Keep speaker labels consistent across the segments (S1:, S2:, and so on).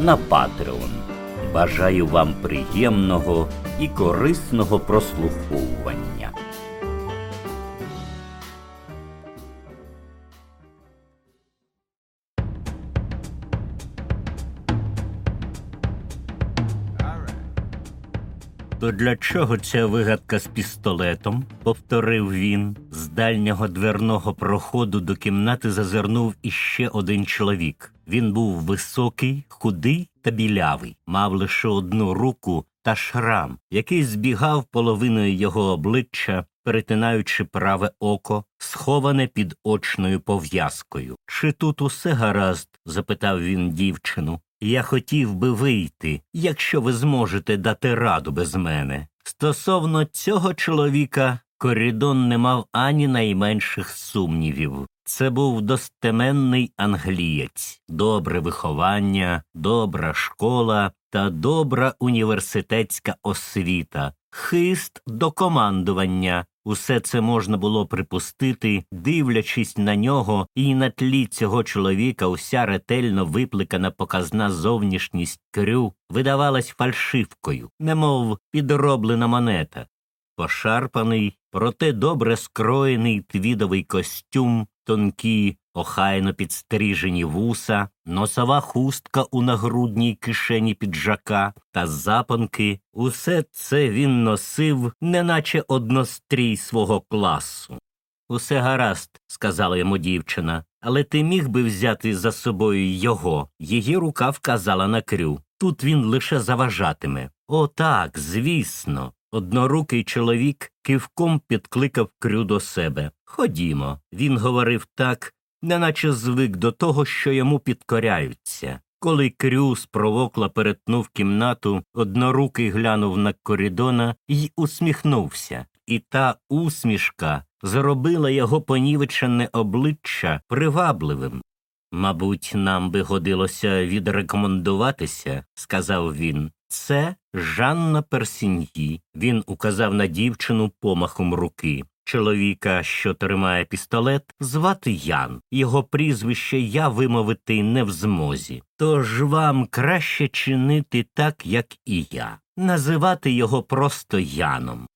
S1: на Patreon. Бажаю вам приємного і корисного прослуховування. То для чого ця вигадка з пістолетом? повторив він. З дальнього дверного проходу до кімнати зазирнув іще один чоловік. Він був високий, худий та білявий, мав лише одну руку та шрам, який збігав половиною його обличчя, перетинаючи праве око, сховане під очною пов'язкою. Чи тут усе гаразд? запитав він дівчину. Я хотів би вийти, якщо ви зможете дати раду без мене. Стосовно цього чоловіка, Корідон не мав ані найменших сумнівів. Це був достеменний англієць, добре виховання, добра школа та добра університетська освіта, хист до командування. Усе це можна було припустити, дивлячись на нього, і на тлі цього чоловіка уся ретельно випликана показна зовнішність крю видавалась фальшивкою, немов підроблена монета. Пошарпаний, проте добре скроєний твідовий костюм, тонкі, охайно підстрижені вуса, носова хустка у нагрудній кишені піджака та запонки усе це він носив, неначе однострій свого класу. Усе гаразд, сказала йому дівчина, але ти міг би взяти за собою його. Її рука вказала на крю. Тут він лише заважатиме. О, так, звісно. Однорукий чоловік кивком підкликав крю до себе. Ходімо. Він говорив так, неначе звик до того, що йому підкоряються. Коли Крю спровокла перетнув кімнату, однорукий глянув на корідона і усміхнувся. І та усмішка зробила його понівечене обличчя привабливим. Мабуть, нам би годилося відрекомендуватися, сказав він. Це Жанна Персіньї. Він указав на дівчину помахом руки. Чоловіка, що тримає пістолет, звати Ян. Його прізвище я вимовити не в змозі. Тож вам краще чинити так, як і я, називати його просто Яном.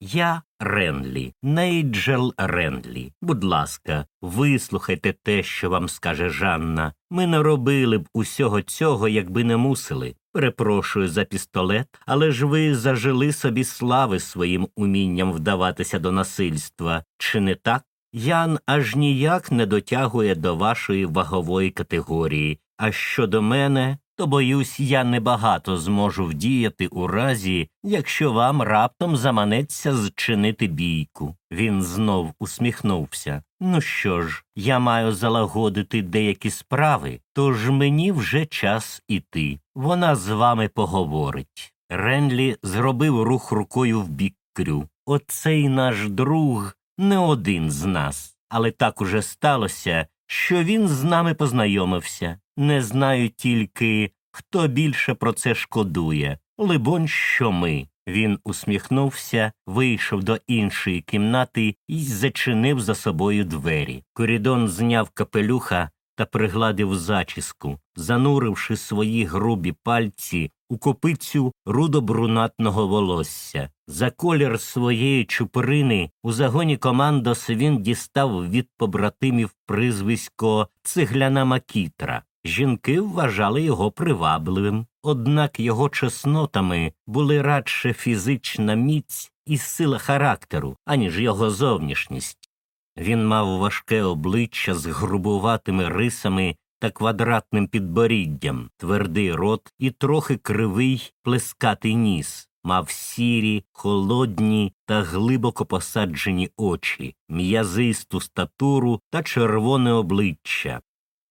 S1: Я Ренлі, Нейджел Ренлі. Будь ласка, вислухайте те, що вам скаже Жанна. Ми не робили б усього цього, якби не мусили. Перепрошую за пістолет, але ж ви зажили собі слави своїм умінням вдаватися до насильства, чи не так? Ян аж ніяк не дотягує до вашої вагової категорії, а щодо мене, то боюсь, я небагато зможу вдіяти у разі, якщо вам раптом заманеться зчинити бійку. Він знов усміхнувся. Ну що ж, я маю залагодити деякі справи, тож мені вже час іти. Вона з вами поговорить. Ренлі зробив рух рукою в бік крю. Оцей наш друг не один з нас, але так уже сталося, що він з нами познайомився. Не знаю тільки, хто більше про це шкодує. Либонь, що ми. Він усміхнувся, вийшов до іншої кімнати і зачинив за собою двері. Корідон зняв капелюха та пригладив зачіску, зануривши свої грубі пальці у копицю рудобрунатного волосся. За колір своєї чуприни у загоні командос він дістав від побратимів призвисько цегляна макітра. Жінки вважали його привабливим, однак його чеснотами були радше фізична міць і сила характеру, аніж його зовнішність. Він мав важке обличчя з грубуватими рисами та квадратним підборіддям, твердий рот і трохи кривий плескатий ніс, мав сірі, холодні та глибоко посаджені очі, м'язисту статуру та червоне обличчя.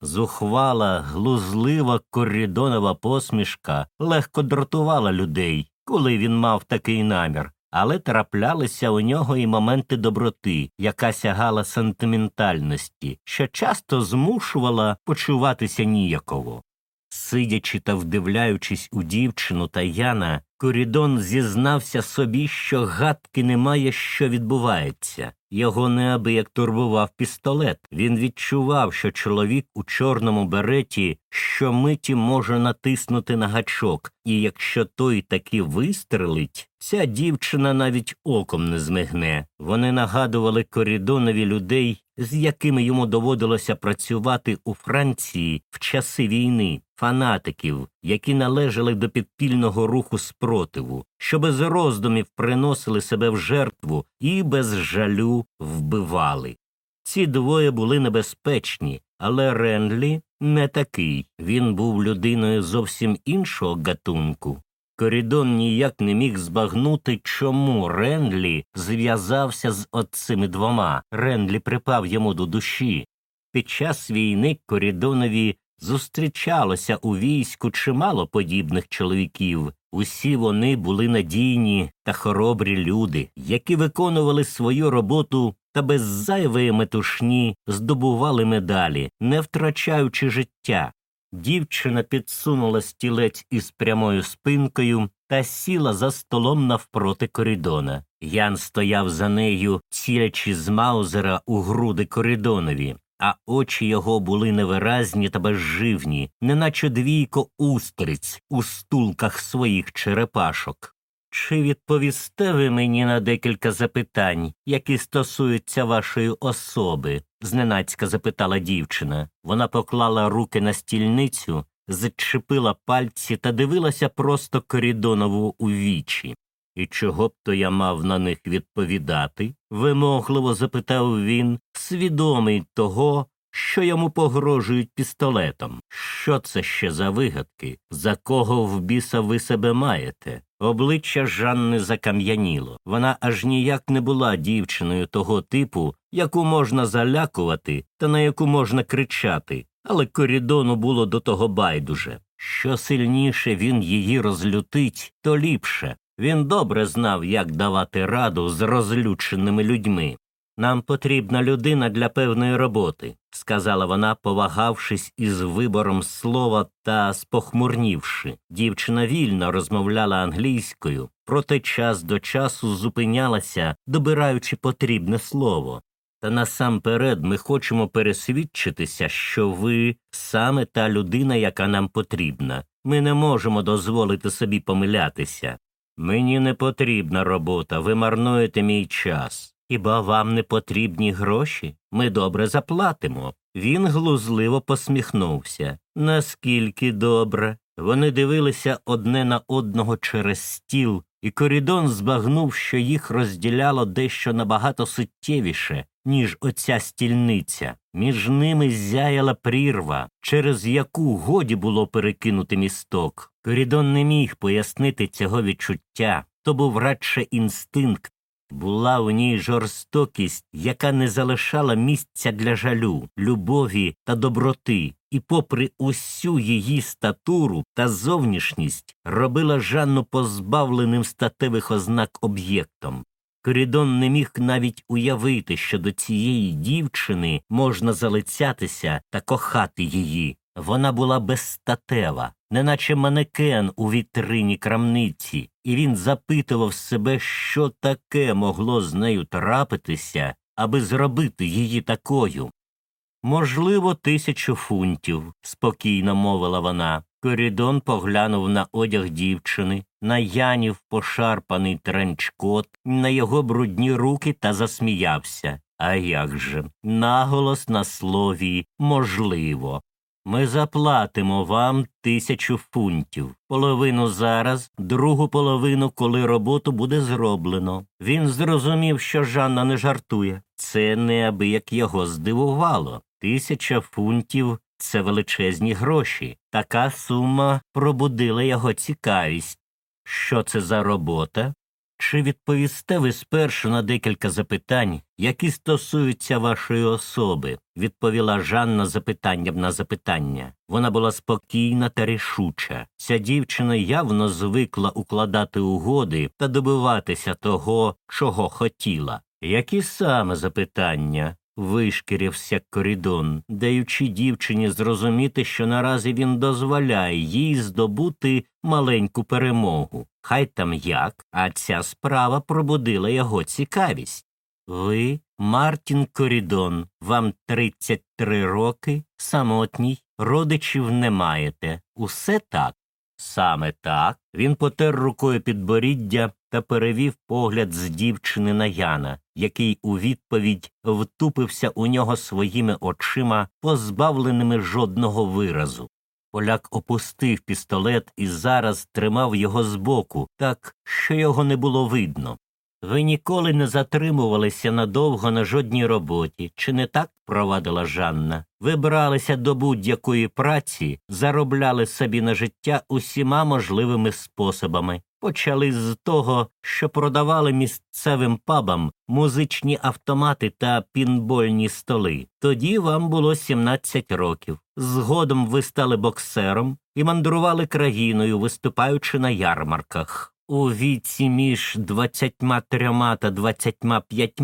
S1: Зухвала, глузлива корідонова посмішка легко дратувала людей, коли він мав такий намір, але траплялися у нього і моменти доброти, яка сягала сентиментальності, що часто змушувала почуватися ніяково. Сидячи та вдивляючись у дівчину та Яна, Корідон зізнався собі, що гадки немає, що відбувається. Його неабияк турбував пістолет. Він відчував, що чоловік у чорному береті щомиті може натиснути на гачок, і якщо той таки вистрелить, ця дівчина навіть оком не змигне. Вони нагадували корідонові людей, з якими йому доводилося працювати у Франції в часи війни, фанатиків, які належали до підпільного руху спротиву, що без роздумів приносили себе в жертву і без жалю вбивали. Ці двоє були небезпечні, але Ренлі не такий. Він був людиною зовсім іншого гатунку. Корідон ніяк не міг збагнути, чому Ренлі зв'язався з оцими двома. Ренлі припав йому до душі. Під час війни Корідонові зустрічалося у війську чимало подібних чоловіків. Усі вони були надійні та хоробрі люди, які виконували свою роботу та без зайвої метушні здобували медалі, не втрачаючи життя. Дівчина підсунула стілець із прямою спинкою та сіла за столом навпроти коридона. Ян стояв за нею, цілячи з маузера у груди коридонові, а очі його були невиразні та безживні, неначе двійко устриць у стулках своїх черепашок. Чи відповісте ви мені на декілька запитань, які стосуються вашої особи? зненацька запитала дівчина. Вона поклала руки на стільницю, зачепила пальці та дивилася просто корідонову у вічі. І чого б то я мав на них відповідати? вимогливо запитав він, свідомий того, що йому погрожують пістолетом. Що це ще за вигадки? За кого в біса ви себе маєте? Обличчя Жанни закам'яніло. Вона аж ніяк не була дівчиною того типу, яку можна залякувати та на яку можна кричати, але корідону було до того байдуже. Що сильніше він її розлютить, то ліпше. Він добре знав, як давати раду з розлюченими людьми. Нам потрібна людина для певної роботи, сказала вона, повагавшись із вибором слова та спохмурнівши. Дівчина вільно розмовляла англійською, проте час до часу зупинялася, добираючи потрібне слово. Та насамперед ми хочемо пересвідчитися, що ви саме та людина, яка нам потрібна. Ми не можемо дозволити собі помилятися. Мені не потрібна робота, ви марнуєте мій час. Хіба вам не потрібні гроші? Ми добре заплатимо. Він глузливо посміхнувся. Наскільки добре. Вони дивилися одне на одного через стіл, і корідон збагнув, що їх розділяло дещо набагато суттєвіше, ніж оця стільниця. Між ними зяяла прірва, через яку годі було перекинути місток. Корідон не міг пояснити цього відчуття. То був радше інстинкт, була у ній жорстокість, яка не залишала місця для жалю, любові та доброти, і, попри усю її статуру та зовнішність, робила Жанну позбавленим статевих ознак об'єктом. Корідон не міг навіть уявити, що до цієї дівчини можна залицятися та кохати її. Вона була безстатева, неначе манекен у вітрині крамниці, і він запитував себе, що таке могло з нею трапитися, аби зробити її такою. Можливо, тисячу фунтів, спокійно мовила вона. Корідон поглянув на одяг дівчини, на янів пошарпаний тренчкот, на його брудні руки та засміявся. А як же? Наголос на слові можливо. Ми заплатимо вам тисячу фунтів, половину зараз, другу половину, коли роботу буде зроблено. Він зрозумів, що Жанна не жартує. Це неабияк його здивувало. Тисяча фунтів це величезні гроші. Така сума пробудила його цікавість. Що це за робота? Чи відповісте ви спершу на декілька запитань, які стосуються вашої особи? відповіла Жанна запитанням на запитання. Вона була спокійна та рішуча. Ця дівчина явно звикла укладати угоди та добиватися того, чого хотіла. Які саме запитання? Вишкірився корідон, даючи дівчині зрозуміти, що наразі він дозволяє їй здобути маленьку перемогу. Хай там як, а ця справа пробудила його цікавість. Ви, Мартін Корідон, вам 33 роки, самотній, родичів не маєте. Усе так. Саме так. Він потер рукою підборіддя та перевів погляд з дівчини на Яна, який у відповідь втупився у нього своїми очима, позбавленими жодного виразу. Поляк опустив пістолет і зараз тримав його збоку, так, що його не було видно. Ви ніколи не затримувалися надовго на жодній роботі, чи не так провадила Жанна? Ви бралися до будь-якої праці, заробляли собі на життя усіма можливими способами. Почали з того, що продавали місцевим пабам музичні автомати та пінбольні столи. Тоді вам було 17 років. Згодом ви стали боксером і мандрували країною, виступаючи на ярмарках. У віці між 23 та 25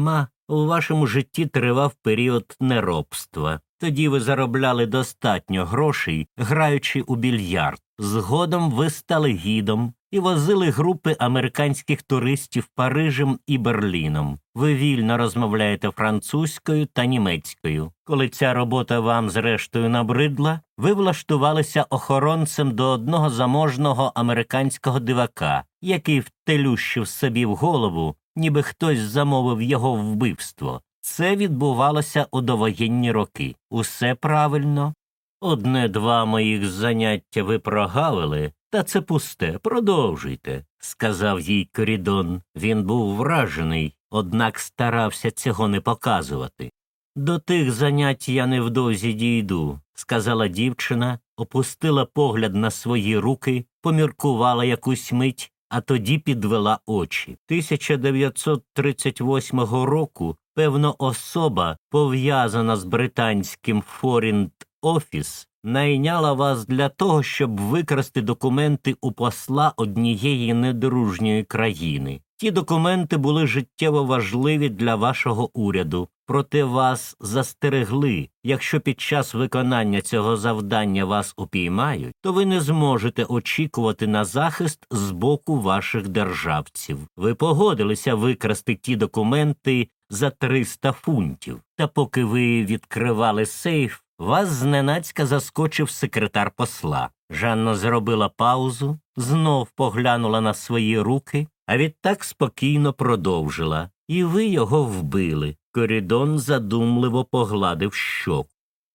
S1: у вашому житті тривав період неробства. Тоді ви заробляли достатньо грошей, граючи у більярд. Згодом ви стали гідом і возили групи американських туристів Парижем і Берліном. Ви вільно розмовляєте французькою та німецькою. Коли ця робота вам зрештою набридла, ви влаштувалися охоронцем до одного заможного американського дивака, який втелющив собі в голову, ніби хтось замовив його вбивство. Це відбувалося у довоєнні роки. Усе правильно. Одне два моїх заняття ви прогавили, та це пусте, продовжуйте, сказав їй Корідон. Він був вражений, однак старався цього не показувати. До тих занять я невдовзі дійду, сказала дівчина, опустила погляд на свої руки, поміркувала якусь мить, а тоді підвела очі. 1938 року певно особа, пов'язана з британським Форінт Офіс, найняла вас для того, щоб викрасти документи у посла однієї недружньої країни. Ті документи були життєво важливі для вашого уряду, проте вас застерегли. Якщо під час виконання цього завдання вас упіймають, то ви не зможете очікувати на захист з боку ваших державців. Ви погодилися викрасти ті документи за 300 фунтів. Та поки ви відкривали сейф, вас зненацька заскочив секретар посла. Жанна зробила паузу, знов поглянула на свої руки, а відтак спокійно продовжила. І ви його вбили. Корідон задумливо погладив щоку.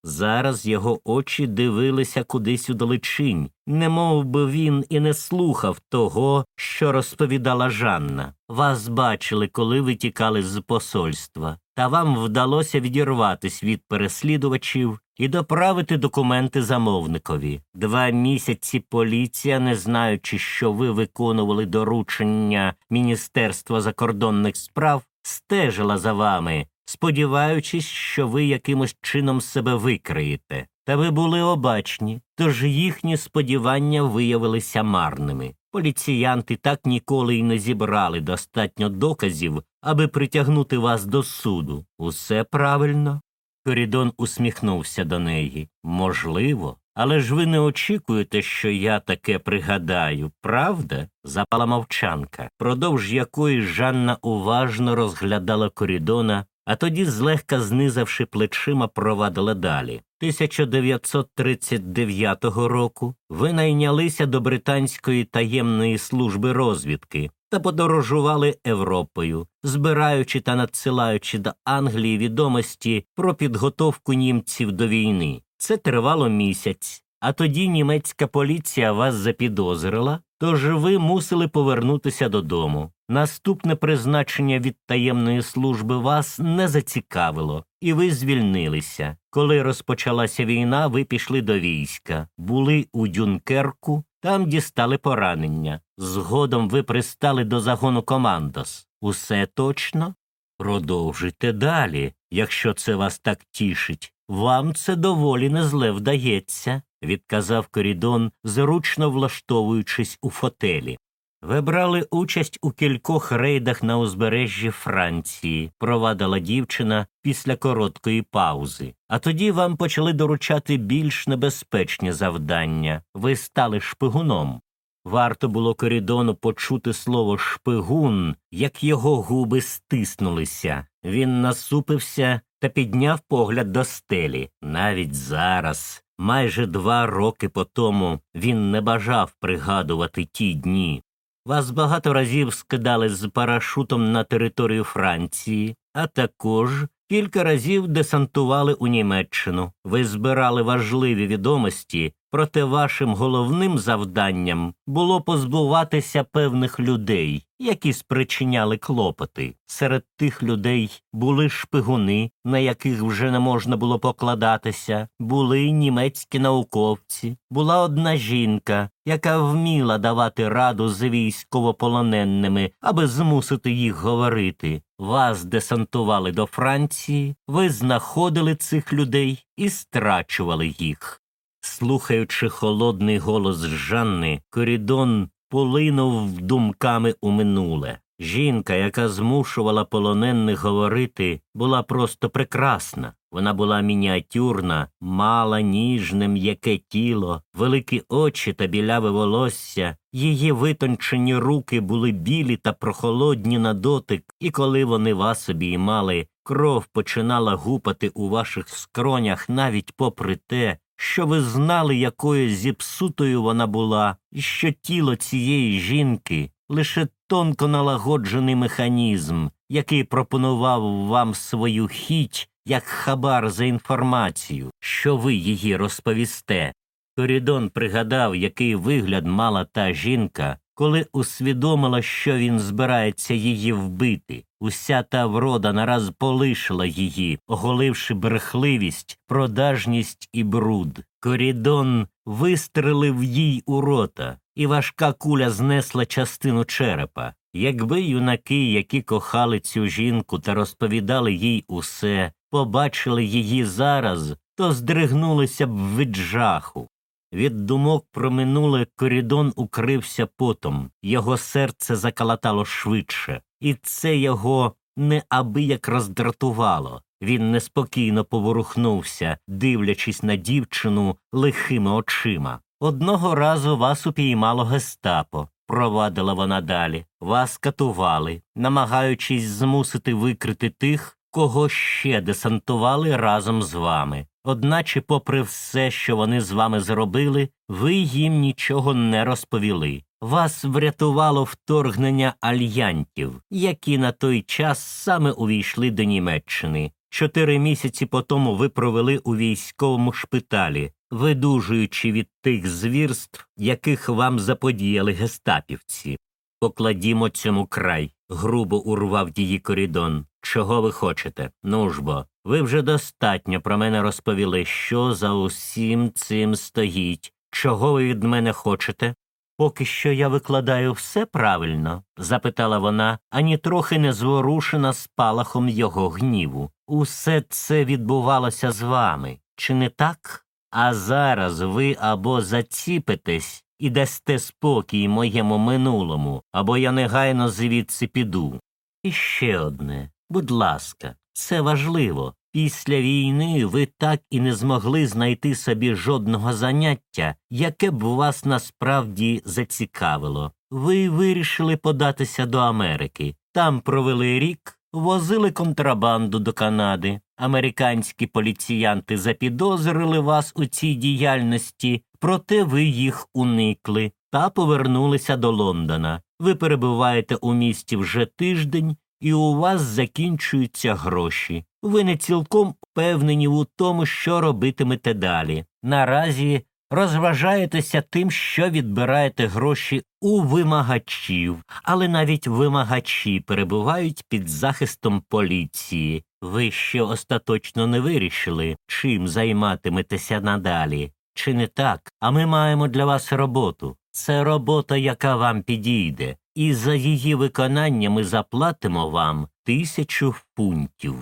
S1: Зараз його очі дивилися кудись удалечінь, не мов би він і не слухав того, що розповідала Жанна. Вас бачили, коли ви тікали з посольства, та вам вдалося відірватись від переслідувачів і доправити документи замовникові. Два місяці поліція, не знаючи, що ви виконували доручення Міністерства закордонних справ, стежила за вами, сподіваючись, що ви якимось чином себе викриєте. Та ви були обачні, тож їхні сподівання виявилися марними. Поліціянти так ніколи й не зібрали достатньо доказів, аби притягнути вас до суду. Усе правильно. Корідон усміхнувся до неї. Можливо, але ж ви не очікуєте, що я таке пригадаю, правда? запала мовчанка, продовж якої Жанна уважно розглядала корідона, а тоді, злегка знизавши плечима, провадила далі. 1939 року ви найнялися до британської таємної служби розвідки та подорожували Європою, збираючи та надсилаючи до Англії відомості про підготовку німців до війни. Це тривало місяць, а тоді німецька поліція вас запідозрила, тож ви мусили повернутися додому. Наступне призначення від таємної служби вас не зацікавило, і ви звільнилися. Коли розпочалася війна, ви пішли до війська, були у Дюнкерку Там дістали поранення. Згодом ви пристали до загону командос. Усе точно? Продовжуйте далі, якщо це вас так тішить. Вам це доволі незле вдається, відказав Корідон, зручно влаштовуючись у фотелі. Ви брали участь у кількох рейдах на узбережжі Франції, провадила дівчина після короткої паузи. А тоді вам почали доручати більш небезпечні завдання. Ви стали шпигуном. Варто було корідону почути слово шпигун, як його губи стиснулися. Він насупився та підняв погляд до стелі. Навіть зараз, майже два роки по тому, він не бажав пригадувати ті дні. Вас багато разів скидали з парашутом на територію Франції, а також кілька разів десантували у Німеччину. Ви збирали важливі відомості, проте вашим головним завданням було позбуватися певних людей, які спричиняли клопоти. Серед тих людей були шпигуни, на яких вже не можна було покладатися, були німецькі науковці, була одна жінка, яка вміла давати раду з військовополоненними, аби змусити їх говорити. Вас десантували до Франції, ви знаходили цих людей і страчували їх. Слухаючи холодний голос Жанни, Корідон полинув думками у минуле. Жінка, яка змушувала полонених говорити, була просто прекрасна. Вона була мініатюрна, мала ніжне м'яке тіло, великі очі та біляве волосся, її витончені руки були білі та прохолодні на дотик, і коли вони вас обіймали, кров починала гупати у ваших скронях навіть попри те, що ви знали, якою зіпсутою вона була, і що тіло цієї жінки лише тонко налагоджений механізм, який пропонував вам свою хіть як хабар за інформацію, що ви її розповісте. Корідон пригадав, який вигляд мала та жінка, коли усвідомила, що він збирається її вбити. Уся та врода нараз полишила її, оголивши брехливість, продажність і бруд. Корідон вистрелив їй у рота, і важка куля знесла частину черепа. Якби юнаки, які кохали цю жінку та розповідали їй усе, побачили її зараз, то здригнулися б від жаху. Від думок про минуле корідон укрився потом, його серце закалатало швидше, і це його неабияк роздратувало. Він неспокійно поворухнувся, дивлячись на дівчину лихими очима. Одного разу вас упіймало гестапо, провадила вона далі. Вас катували, намагаючись змусити викрити тих, кого ще десантували разом з вами. Одначе, попри все, що вони з вами зробили, ви їм нічого не розповіли. Вас врятувало вторгнення альянтів, які на той час саме увійшли до Німеччини. Чотири місяці по тому ви провели у військовому шпиталі, видужуючи від тих звірств, яких вам заподіяли гестапівці. Покладімо цьому край, грубо урвав її корідон. Чого ви хочете? Ну ж бо, ви вже достатньо про мене розповіли, що за усім цим стоїть. Чого ви від мене хочете? Поки що я викладаю все правильно? запитала вона, ані трохи не зворушена спалахом його гніву. Усе це відбувалося з вами, чи не так? А зараз ви або заціпитесь і дасте спокій моєму минулому, або я негайно звідси піду. І ще одне, будь ласка, це важливо. Після війни ви так і не змогли знайти собі жодного заняття, яке б вас насправді зацікавило. Ви вирішили податися до Америки. Там провели рік, возили контрабанду до Канади. Американські поліціянти запідозрили вас у цій діяльності, проте ви їх уникли та повернулися до Лондона. Ви перебуваєте у місті вже тиждень, і у вас закінчуються гроші. Ви не цілком впевнені у тому, що робитимете далі. Наразі розважаєтеся тим, що відбираєте гроші у вимагачів, але навіть вимагачі перебувають під захистом поліції. Ви ще остаточно не вирішили, чим займатиметеся надалі. Чи не так? А ми маємо для вас роботу. Це робота, яка вам підійде, і за її виконання ми заплатимо вам тисячу фунтів.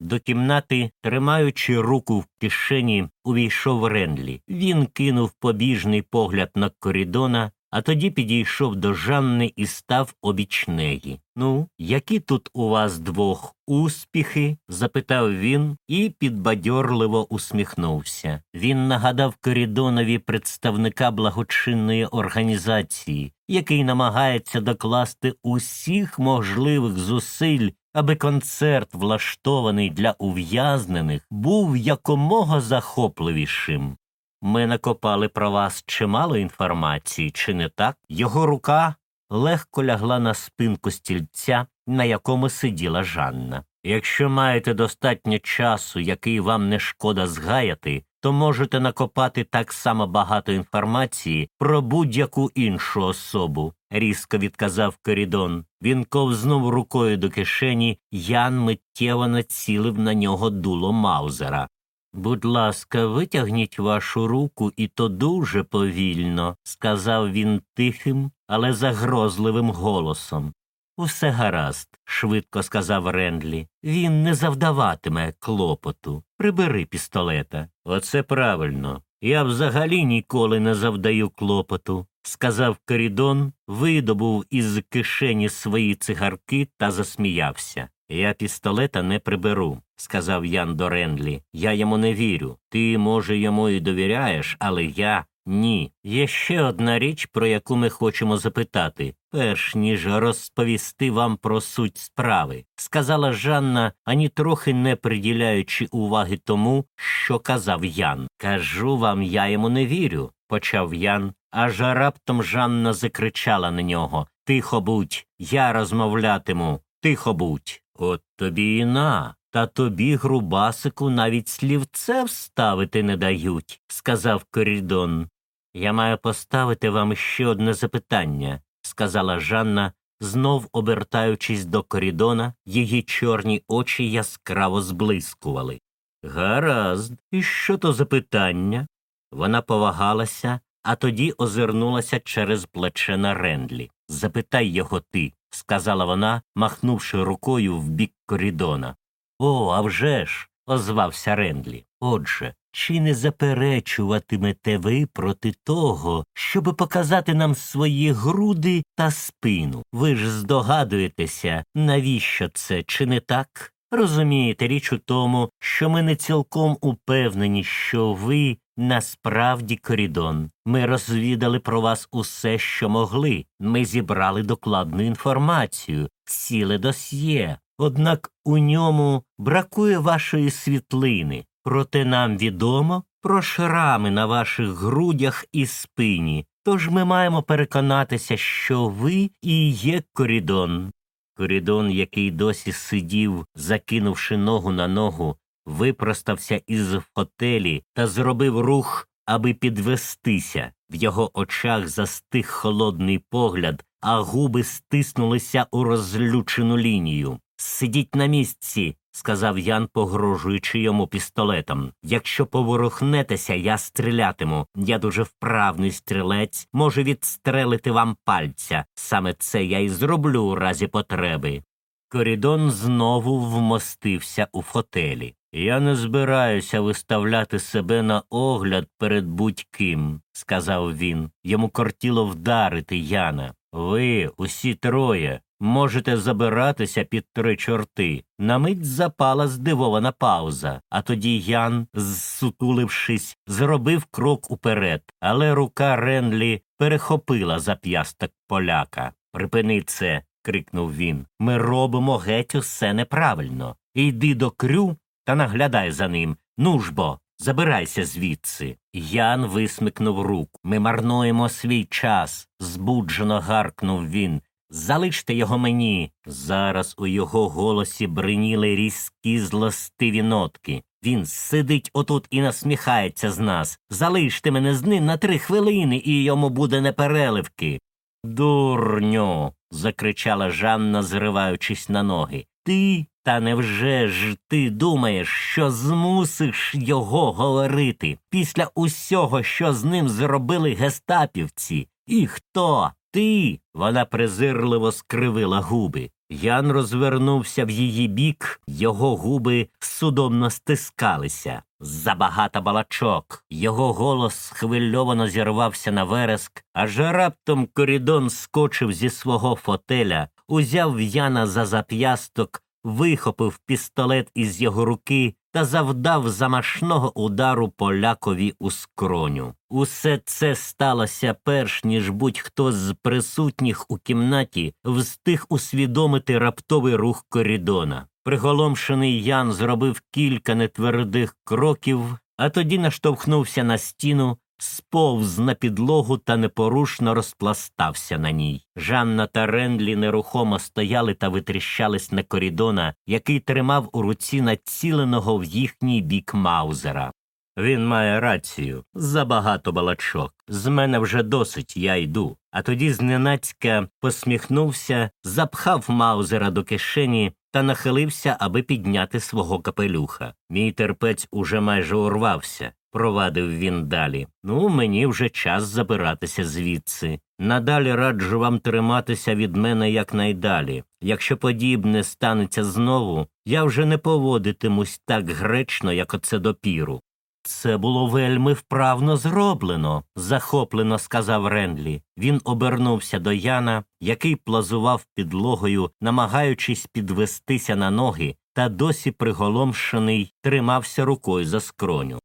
S1: До кімнати, тримаючи руку в кишені, увійшов Ренлі. Він кинув побіжний погляд на корідона, а тоді підійшов до Жанни і став обіч неї. Ну, які тут у вас двох успіхи? запитав він і підбадьорливо усміхнувся. Він нагадав корідонові представника благочинної організації, який намагається докласти усіх можливих зусиль аби концерт, влаштований для ув'язнених, був якомога захопливішим. Ми накопали про вас чимало інформації, чи не так? Його рука легко лягла на спинку стільця, на якому сиділа Жанна. Якщо маєте достатньо часу, який вам не шкода згаяти, то можете накопати так само багато інформації про будь-яку іншу особу, різко відказав Корідон. Він ковзнув рукою до кишені, Ян миттєво націлив на нього дуло Маузера. Будь ласка, витягніть вашу руку, і то дуже повільно, сказав він тихим, але загрозливим голосом. Усе гаразд, швидко сказав Рендлі. Він не завдаватиме клопоту. Прибери пістолета. Оце правильно. Я взагалі ніколи не завдаю клопоту, сказав Корідон, видобув із кишені свої цигарки та засміявся. Я пістолета не приберу, сказав Ян до Рендлі. Я йому не вірю. Ти, може, йому і довіряєш, але я ні. Є ще одна річ, про яку ми хочемо запитати, перш ніж розповісти вам про суть справи, сказала Жанна, ані трохи не приділяючи уваги тому, що казав Ян. Кажу вам, я йому не вірю, почав Ян, аж раптом Жанна закричала на нього Тихо будь, я розмовлятиму, тихо будь. От тобі і на. Та тобі, грубасику, навіть слівце вставити не дають, сказав Корідон. Я маю поставити вам ще одне запитання, сказала Жанна, знов обертаючись до корідона, її чорні очі яскраво зблискували. Гаразд, і що то за питання? Вона повагалася, а тоді озирнулася через плече на Рендлі. Запитай його ти, сказала вона, махнувши рукою в бік корідона. О, а вже ж, озвався Рендлі. Отже, чи не заперечуватимете ви проти того, щоб показати нам свої груди та спину? Ви ж здогадуєтеся, навіщо це, чи не так? Розумієте, річ у тому, що ми не цілком упевнені, що ви насправді корідон. Ми розвідали про вас усе, що могли. Ми зібрали докладну інформацію, ціле досьє. Однак у ньому бракує вашої світлини, проте нам відомо про шрами на ваших грудях і спині. Тож ми маємо переконатися, що ви і є корідон. Корідон, який досі сидів, закинувши ногу на ногу, випростався із фотелі та зробив рух, аби підвестися. В його очах застиг холодний погляд, а губи стиснулися у розлючену лінію. Сидіть на місці, сказав Ян, погрожуючи йому пістолетом. Якщо поворухнетеся, я стрілятиму. Я дуже вправний стрілець, можу відстрелити вам пальця. Саме це я й зроблю у разі потреби. Корідон знову вмостився у фотелі. Я не збираюся виставляти себе на огляд перед будь-ким, сказав він. Йому кортіло вдарити Яна. Ви, усі троє, можете забиратися під три чорти. На мить запала здивована пауза, а тоді Ян, зсутулившись, зробив крок уперед, але рука Ренлі перехопила зап'ясток поляка. Припини це. крикнув він. Ми робимо геть усе неправильно. Йди до крю та наглядай за ним. Ну ж бо, забирайся звідси. Ян висмикнув руку. Ми марнуємо свій час, збуджено гаркнув він. Залиште його мені. Зараз у його голосі бриніли різкі злостиві нотки. Він сидить отут і насміхається з нас. Залиште мене з ним на три хвилини, і йому буде непереливки. Дурньо. закричала Жанна, зриваючись на ноги. Ти Та невже ж ти думаєш, що змусиш його говорити після усього, що з ним зробили гестапівці? І хто? Ти? Вона презирливо скривила губи. Ян розвернувся в її бік, його губи судомно стискалися. Забагато балачок. Його голос схвильовано зірвався на вереск, аж раптом корідон скочив зі свого фотеля, узяв Яна за зап'ясток, вихопив пістолет із його руки та завдав замашного удару полякові у скроню. Усе це сталося перш ніж будь-хто з присутніх у кімнаті встиг усвідомити раптовий рух корідона. Приголомшений Ян зробив кілька нетвердих кроків, а тоді наштовхнувся на стіну, сповз на підлогу та непорушно розпластався на ній. Жанна та Рендлі нерухомо стояли та витріщались на корідона, який тримав у руці націленого в їхній бік Маузера. Він має рацію забагато балачок. З мене вже досить, я йду. А тоді зненацька посміхнувся, запхав Маузера до кишені та нахилився, аби підняти свого капелюха. Мій терпець уже майже урвався, провадив він далі. Ну, мені вже час забиратися звідси. Надалі раджу вам триматися від мене якнайдалі. Якщо подібне станеться знову, я вже не поводитимусь так гречно, як оце допіру. Це було вельми вправно зроблено, захоплено сказав Ренлі. Він обернувся до Яна, який плазував підлогою, намагаючись підвестися на ноги, та досі приголомшений тримався рукою за скроню.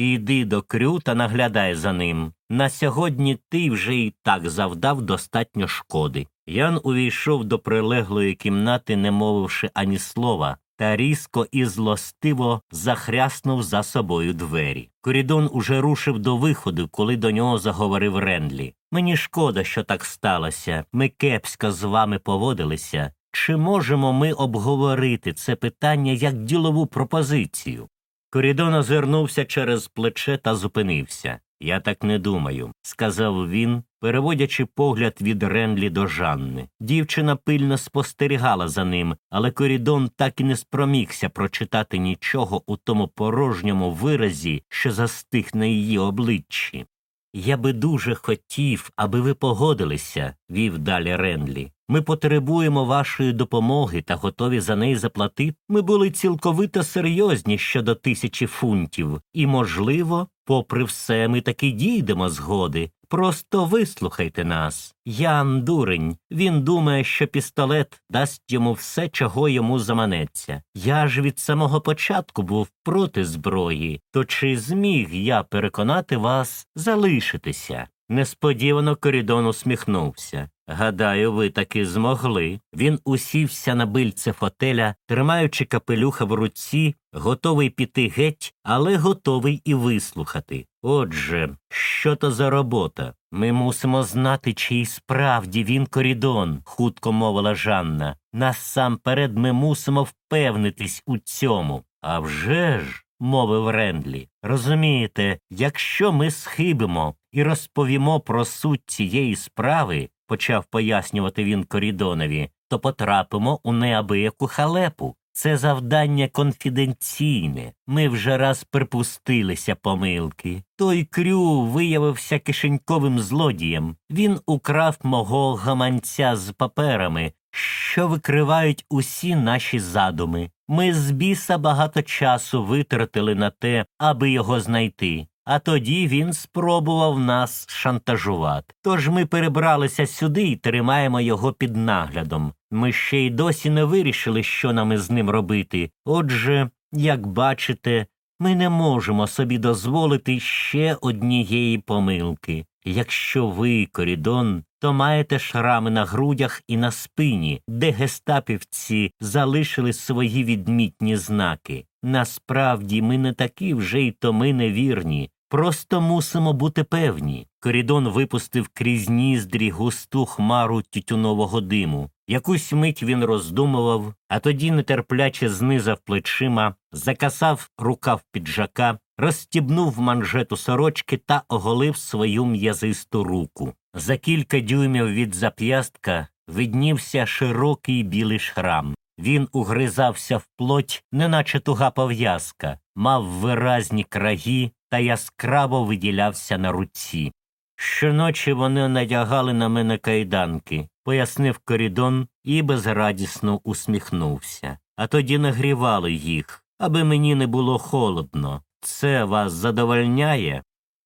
S1: Іди до крю та наглядай за ним. На сьогодні ти вже і так завдав достатньо шкоди. Ян увійшов до прилеглої кімнати, не мовивши ані слова, та різко і злостиво захряснув за собою двері. Корідон уже рушив до виходу, коли до нього заговорив Рендлі. Мені шкода, що так сталося. Ми кепсько з вами поводилися. Чи можемо ми обговорити це питання як ділову пропозицію? Корідон озирнувся через плече та зупинився. Я так не думаю, сказав він, переводячи погляд від Ренлі до Жанни. Дівчина пильно спостерігала за ним, але корідон так і не спромігся прочитати нічого у тому порожньому виразі, що застиг на її обличчі. Я би дуже хотів, аби ви погодилися, вів далі Ренлі. Ми потребуємо вашої допомоги та готові за неї заплатити. Ми були цілковито серйозні щодо тисячі фунтів, і, можливо, попри все, ми таки дійдемо згоди. Просто вислухайте нас. Ян дурень. Він думає, що пістолет дасть йому все, чого йому заманеться. Я ж від самого початку був проти зброї, то чи зміг я переконати вас залишитися? Несподівано корідон усміхнувся. Гадаю, ви таки змогли. Він усівся на бильце фотеля, тримаючи капелюха в руці, готовий піти геть, але готовий і вислухати. Отже, що то за робота? Ми мусимо знати, чий справді він корідон, хутко мовила Жанна. Насамперед ми мусимо впевнитись у цьому. А вже ж, мовив Рендлі, розумієте, якщо ми схибимо і розповімо про суть цієї справи, почав пояснювати він корідонові, то потрапимо у неабияку халепу. Це завдання конфіденційне. Ми вже раз припустилися помилки. Той крю виявився кишеньковим злодієм. Він украв мого гаманця з паперами, що викривають усі наші задуми. Ми з біса багато часу витратили на те, аби його знайти. А тоді він спробував нас шантажувати. Тож ми перебралися сюди і тримаємо його під наглядом. Ми ще й досі не вирішили, що нам із ним робити. Отже, як бачите, ми не можемо собі дозволити ще однієї помилки. Якщо ви, корідон, то маєте шрами на грудях і на спині, де гестапівці залишили свої відмітні знаки. Насправді ми не такі вже й то ми невірні. Просто мусимо бути певні. Корідон випустив крізь ніздрі густу хмару тютюнового диму. Якусь мить він роздумував, а тоді нетерпляче знизав плечима, закасав рукав піджака, розстібнув манжету сорочки та оголив свою м'язисту руку. За кілька дюймів від зап'ястка виднівся широкий білий шрам. Він угризався в плоть, неначе туга пов'язка, мав виразні краї та яскраво виділявся на руці. Щоночі вони надягали на мене кайданки, пояснив корідон і безрадісно усміхнувся. А тоді нагрівали їх, аби мені не було холодно. Це вас задовольняє?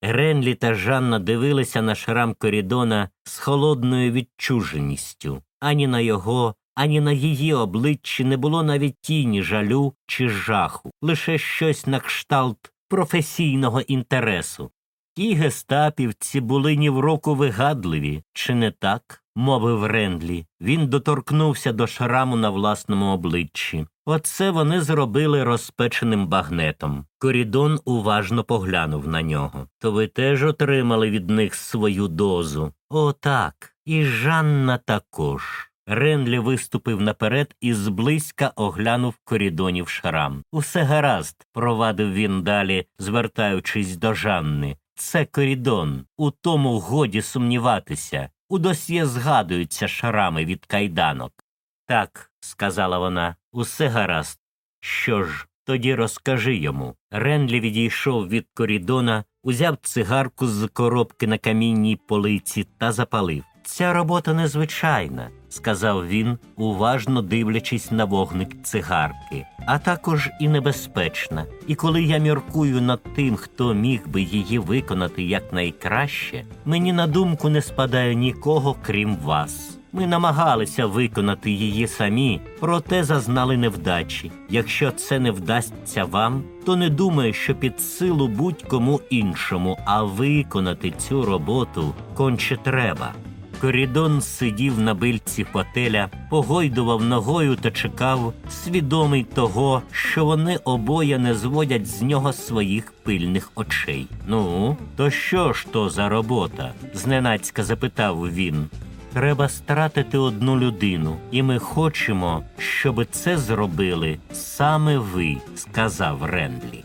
S1: Гренлі та Жанна дивилися на шрам корідона з холодною відчуженістю. Ані на його, ані на її обличчі не було навіть тіні жалю чи жаху, лише щось на кшталт професійного інтересу. Ті гестапівці були ні в року вигадливі, чи не так? мовив Рендлі. Він доторкнувся до шраму на власному обличчі. Оце вони зробили розпеченим багнетом. Корідон уважно поглянув на нього. То ви теж отримали від них свою дозу. О, так. І Жанна також. Ренлі виступив наперед і зблизька оглянув корідонів шрам. Усе гаразд, провадив він далі, звертаючись до Жанни. Це корідон. У тому годі сумніватися. У досьє згадуються шрами від кайданок. Так, сказала вона, усе гаразд. Що ж, тоді розкажи йому. Ренлі відійшов від корідона, узяв цигарку з коробки на камінній полиці та запалив. Ця робота незвичайна, сказав він, уважно дивлячись на вогник цигарки, а також і небезпечна. І коли я міркую над тим, хто міг би її виконати якнайкраще, мені на думку не спадає нікого, крім вас. Ми намагалися виконати її самі, проте зазнали невдачі. Якщо це не вдасться вам, то не думаю, що під силу будь-кому іншому, а виконати цю роботу конче треба. Корідон сидів на бильці фотеля, погойдував ногою та чекав, свідомий того, що вони обоє не зводять з нього своїх пильних очей. Ну, то що ж то за робота? зненацька запитав він. Треба стратити одну людину, і ми хочемо, щоб це зробили саме ви, сказав Рендлі.